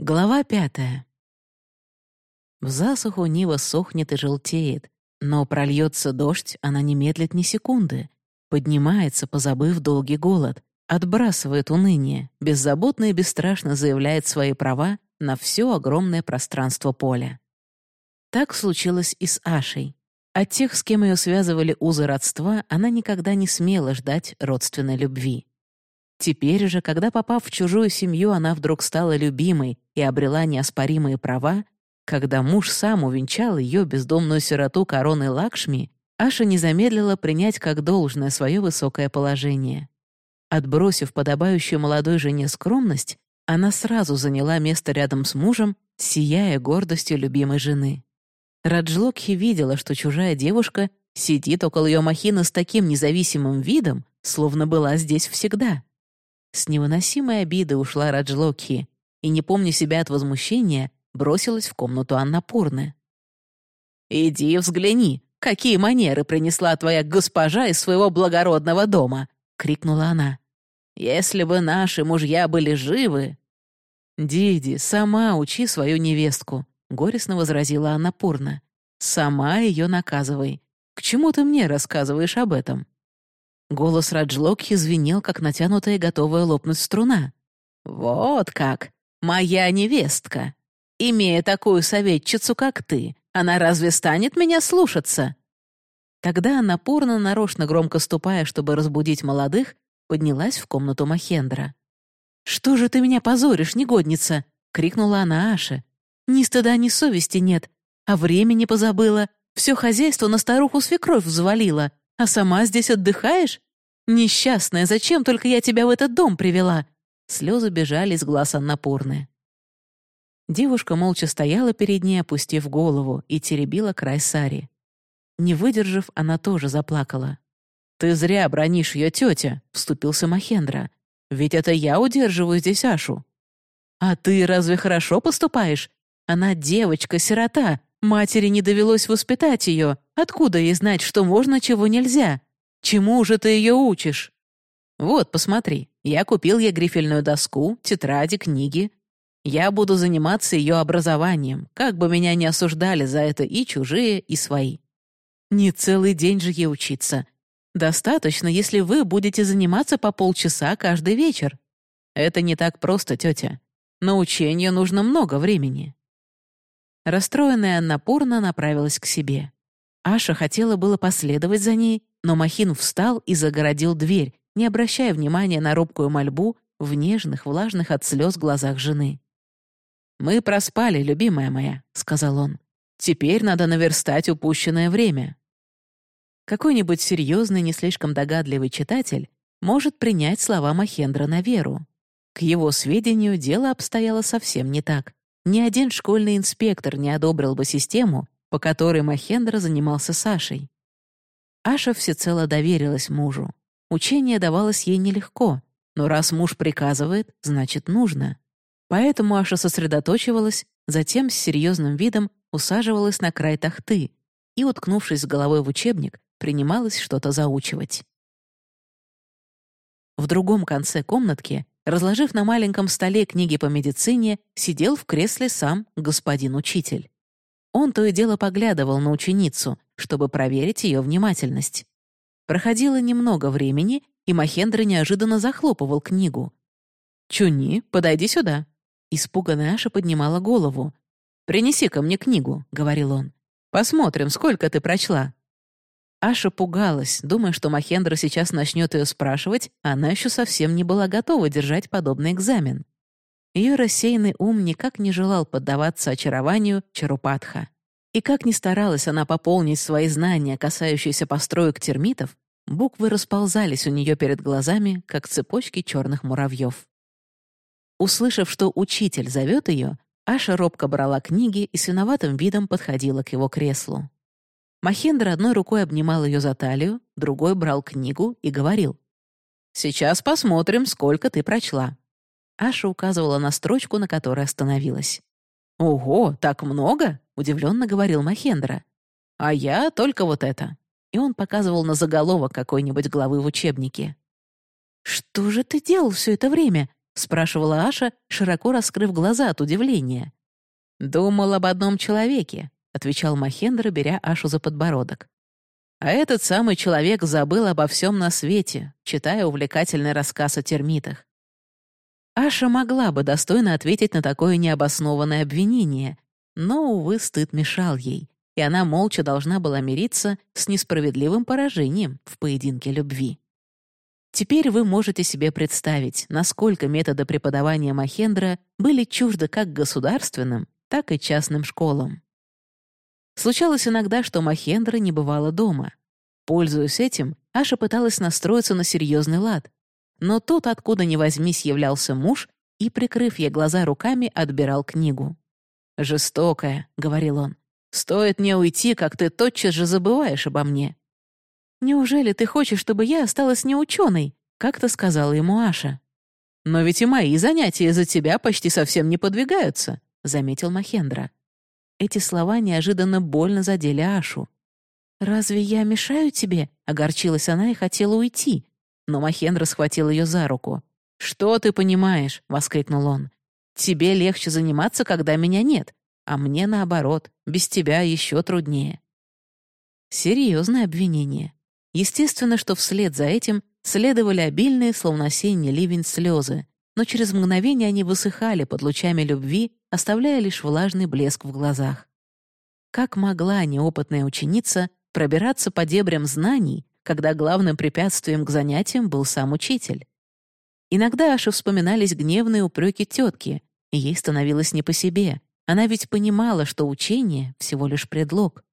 Глава пятая. В засуху Нива сохнет и желтеет, но прольется дождь, она не медлит ни секунды. Поднимается, позабыв долгий голод, отбрасывает уныние, беззаботно и бесстрашно заявляет свои права на все огромное пространство поля. Так случилось и с Ашей. От тех, с кем ее связывали узы родства, она никогда не смела ждать родственной любви. Теперь же, когда, попав в чужую семью, она вдруг стала любимой и обрела неоспоримые права, когда муж сам увенчал ее, бездомную сироту короны Лакшми, Аша не замедлила принять как должное свое высокое положение. Отбросив подобающую молодой жене скромность, она сразу заняла место рядом с мужем, сияя гордостью любимой жены. Раджлокхи видела, что чужая девушка сидит около ее махины с таким независимым видом, словно была здесь всегда. С невыносимой обидой ушла Раджлокхи и, не помня себя от возмущения, бросилась в комнату Аннапурны. «Иди взгляни, какие манеры принесла твоя госпожа из своего благородного дома!» — крикнула она. «Если бы наши мужья были живы...» «Диди, сама учи свою невестку», — горестно возразила Аннапурна. «Сама ее наказывай. К чему ты мне рассказываешь об этом?» Голос Раджлокхи звенел, как натянутая готовая лопнуть струна. «Вот как! Моя невестка! Имея такую советчицу, как ты, она разве станет меня слушаться?» Тогда она порно, нарочно громко ступая, чтобы разбудить молодых, поднялась в комнату Махендра. «Что же ты меня позоришь, негодница?» — крикнула она Аше. «Ни стыда, ни совести нет, а времени позабыла, все хозяйство на старуху свекровь взвалила, а сама здесь отдыхаешь? Несчастная, зачем только я тебя в этот дом привела?» Слезы бежали из глаз Аннапурны. Девушка молча стояла перед ней, опустив голову, и теребила край сари. Не выдержав, она тоже заплакала. «Ты зря бронишь ее тетя», — вступился Махендра. «Ведь это я удерживаю здесь Ашу». «А ты разве хорошо поступаешь? Она девочка-сирота, Матери не довелось воспитать ее. Откуда ей знать, что можно, чего нельзя? Чему же ты ее учишь? Вот, посмотри, я купил ей грифельную доску, тетради, книги. Я буду заниматься ее образованием, как бы меня не осуждали за это и чужие, и свои. Не целый день же ей учиться. Достаточно, если вы будете заниматься по полчаса каждый вечер. Это не так просто, тетя. На учение нужно много времени. Расстроенная Аннапурна направилась к себе. Аша хотела было последовать за ней, но Махин встал и загородил дверь, не обращая внимания на робкую мольбу в нежных, влажных от слез глазах жены. «Мы проспали, любимая моя», — сказал он. «Теперь надо наверстать упущенное время». Какой-нибудь серьезный, не слишком догадливый читатель может принять слова Махендра на веру. К его сведению, дело обстояло совсем не так. Ни один школьный инспектор не одобрил бы систему, по которой Махендра занимался Сашей. Аша всецело доверилась мужу. Учение давалось ей нелегко, но раз муж приказывает, значит, нужно. Поэтому Аша сосредоточивалась, затем с серьезным видом усаживалась на край тахты и, уткнувшись головой в учебник, принималась что-то заучивать. В другом конце комнатки Разложив на маленьком столе книги по медицине, сидел в кресле сам господин учитель. Он то и дело поглядывал на ученицу, чтобы проверить ее внимательность. Проходило немного времени, и Махендра неожиданно захлопывал книгу. «Чуни, подойди сюда». Испуганная Аша поднимала голову. «Принеси ко мне книгу», — говорил он. «Посмотрим, сколько ты прочла». Аша пугалась, думая, что Махендра сейчас начнет ее спрашивать, а она еще совсем не была готова держать подобный экзамен. Ее рассеянный ум никак не желал поддаваться очарованию Чарупатха. И как ни старалась она пополнить свои знания, касающиеся построек термитов, буквы расползались у нее перед глазами, как цепочки черных муравьев. Услышав, что учитель зовет ее, Аша робко брала книги и с виноватым видом подходила к его креслу. Махендра одной рукой обнимал ее за талию, другой брал книгу и говорил. «Сейчас посмотрим, сколько ты прочла». Аша указывала на строчку, на которой остановилась. «Ого, так много?» — удивленно говорил Махендра. «А я только вот это». И он показывал на заголовок какой-нибудь главы в учебнике. «Что же ты делал все это время?» — спрашивала Аша, широко раскрыв глаза от удивления. «Думал об одном человеке», — отвечал Махендра, беря Ашу за подбородок. А этот самый человек забыл обо всем на свете, читая увлекательный рассказ о термитах. Аша могла бы достойно ответить на такое необоснованное обвинение, но, увы, стыд мешал ей, и она молча должна была мириться с несправедливым поражением в поединке любви. Теперь вы можете себе представить, насколько методы преподавания Махендра были чужды как государственным, так и частным школам. Случалось иногда, что Махендра не бывало дома. Пользуясь этим, Аша пыталась настроиться на серьезный лад. Но тут, откуда ни возьмись, являлся муж и, прикрыв ей глаза руками, отбирал книгу. «Жестокая», — говорил он. «Стоит мне уйти, как ты тотчас же забываешь обо мне. «Неужели ты хочешь, чтобы я осталась неученой?» — как-то сказала ему Аша. «Но ведь и мои занятия из-за тебя почти совсем не подвигаются», — заметил Махендра. Эти слова неожиданно больно задели Ашу. «Разве я мешаю тебе?» — огорчилась она и хотела уйти. Но Махендра схватил ее за руку. «Что ты понимаешь?» — воскликнул он. «Тебе легче заниматься, когда меня нет, а мне, наоборот, без тебя еще труднее». Серьезное обвинение. Естественно, что вслед за этим следовали обильные, словно осенний ливень, слезы, но через мгновение они высыхали под лучами любви, оставляя лишь влажный блеск в глазах. Как могла неопытная ученица пробираться по дебрям знаний, когда главным препятствием к занятиям был сам учитель? Иногда Аше вспоминались гневные упреки тетки, и ей становилось не по себе. Она ведь понимала, что учение — всего лишь предлог.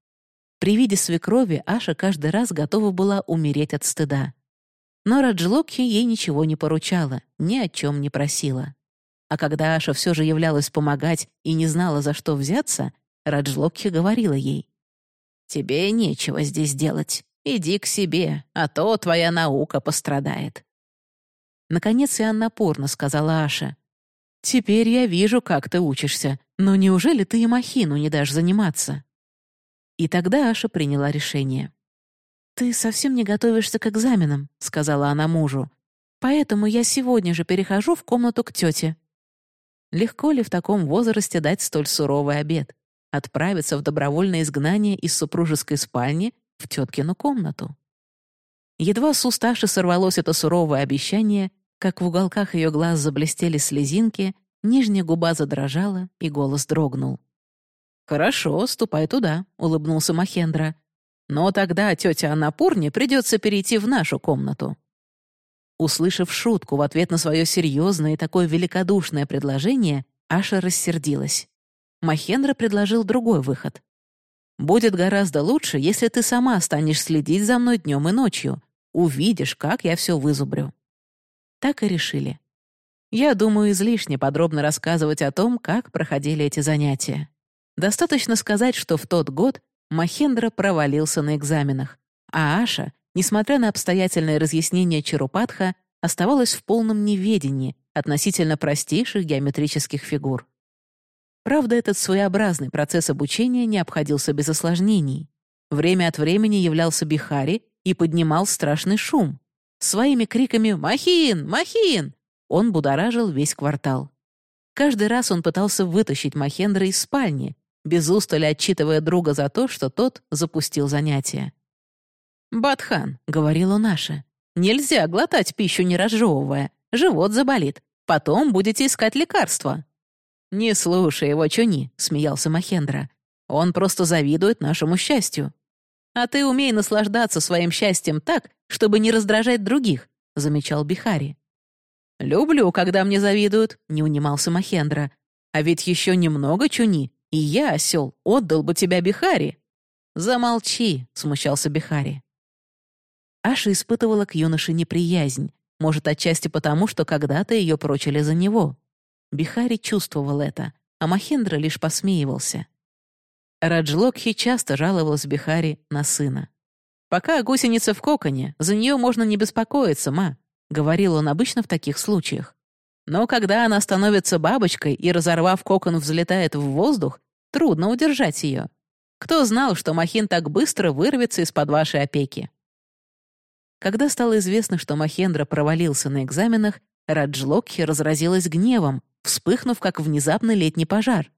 При виде свекрови Аша каждый раз готова была умереть от стыда. Но Раджлокхи ей ничего не поручала, ни о чем не просила. А когда Аша все же являлась помогать и не знала, за что взяться, Раджлокхи говорила ей, «Тебе нечего здесь делать. Иди к себе, а то твоя наука пострадает». Наконец и Анна порно сказала Аша, «Теперь я вижу, как ты учишься, но неужели ты и махину не дашь заниматься?» И тогда Аша приняла решение. «Ты совсем не готовишься к экзаменам», — сказала она мужу. «Поэтому я сегодня же перехожу в комнату к тете». Легко ли в таком возрасте дать столь суровый обед? Отправиться в добровольное изгнание из супружеской спальни в теткину комнату? Едва с уст Аши сорвалось это суровое обещание, как в уголках ее глаз заблестели слезинки, нижняя губа задрожала и голос дрогнул. «Хорошо, ступай туда», — улыбнулся Махендра. «Но тогда тетя Анапурне придется перейти в нашу комнату». Услышав шутку в ответ на свое серьезное и такое великодушное предложение, Аша рассердилась. Махендра предложил другой выход. «Будет гораздо лучше, если ты сама станешь следить за мной днем и ночью. Увидишь, как я все вызубрю». Так и решили. Я думаю, излишне подробно рассказывать о том, как проходили эти занятия. Достаточно сказать, что в тот год Махендра провалился на экзаменах, а Аша, несмотря на обстоятельное разъяснение Чарупатха, оставалась в полном неведении относительно простейших геометрических фигур. Правда, этот своеобразный процесс обучения не обходился без осложнений. Время от времени являлся Бихари и поднимал страшный шум. Своими криками «Махин! Махин!» он будоражил весь квартал. Каждый раз он пытался вытащить Махендра из спальни, без устали отчитывая друга за то, что тот запустил занятие. «Батхан», — говорила наша, — «нельзя глотать пищу, не разжевывая. Живот заболит. Потом будете искать лекарства». «Не слушай его, Чуни», — смеялся Махендра. «Он просто завидует нашему счастью». «А ты умей наслаждаться своим счастьем так, чтобы не раздражать других», — замечал Бихари. «Люблю, когда мне завидуют», — не унимался Махендра. «А ведь еще немного, Чуни, и я, осел, отдал бы тебя Бихари». «Замолчи», — смущался Бихари. Аша испытывала к юноше неприязнь, может, отчасти потому, что когда-то ее прочили за него. Бихари чувствовал это, а Махендра лишь посмеивался. Раджлокхи часто жаловалась Бихари на сына. «Пока гусеница в коконе, за нее можно не беспокоиться, ма», — говорил он обычно в таких случаях. Но когда она становится бабочкой и, разорвав кокон, взлетает в воздух, Трудно удержать ее. Кто знал, что Махин так быстро вырвется из-под вашей опеки? Когда стало известно, что Махендра провалился на экзаменах, Раджлокхи разразилась гневом, вспыхнув, как внезапно летний пожар.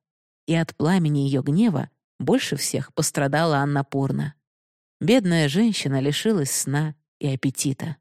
И от пламени ее гнева больше всех пострадала Анна Пурна. Бедная женщина лишилась сна и аппетита.